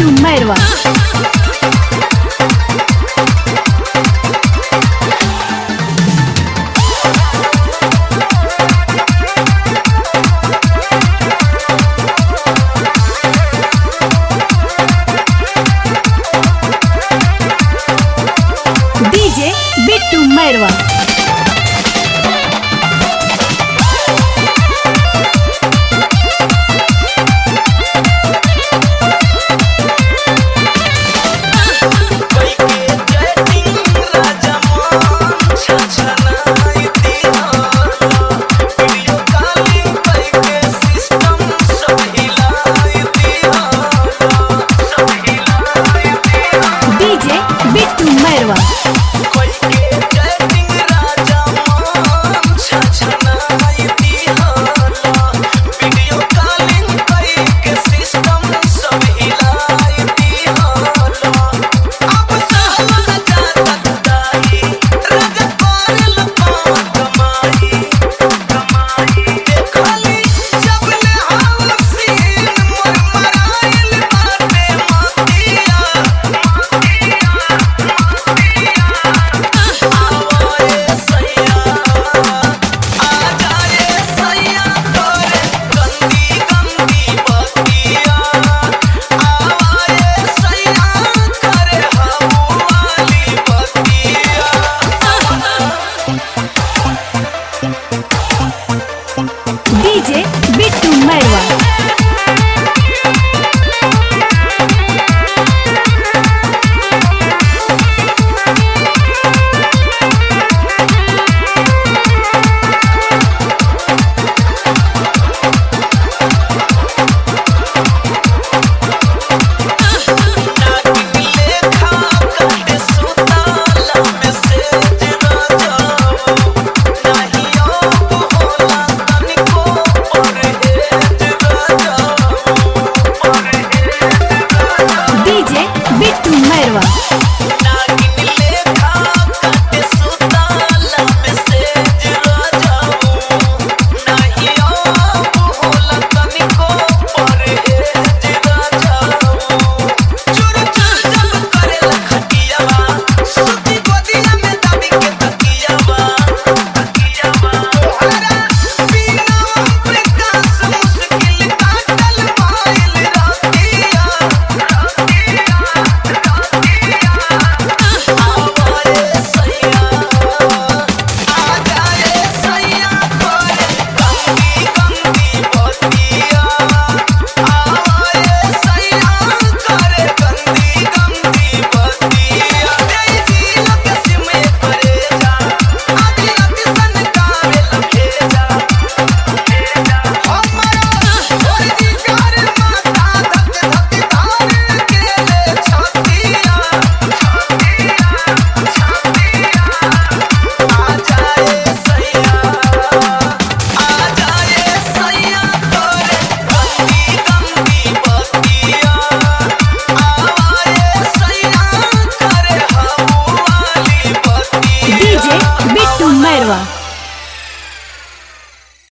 two મેળવા DJ Bittu મેળવા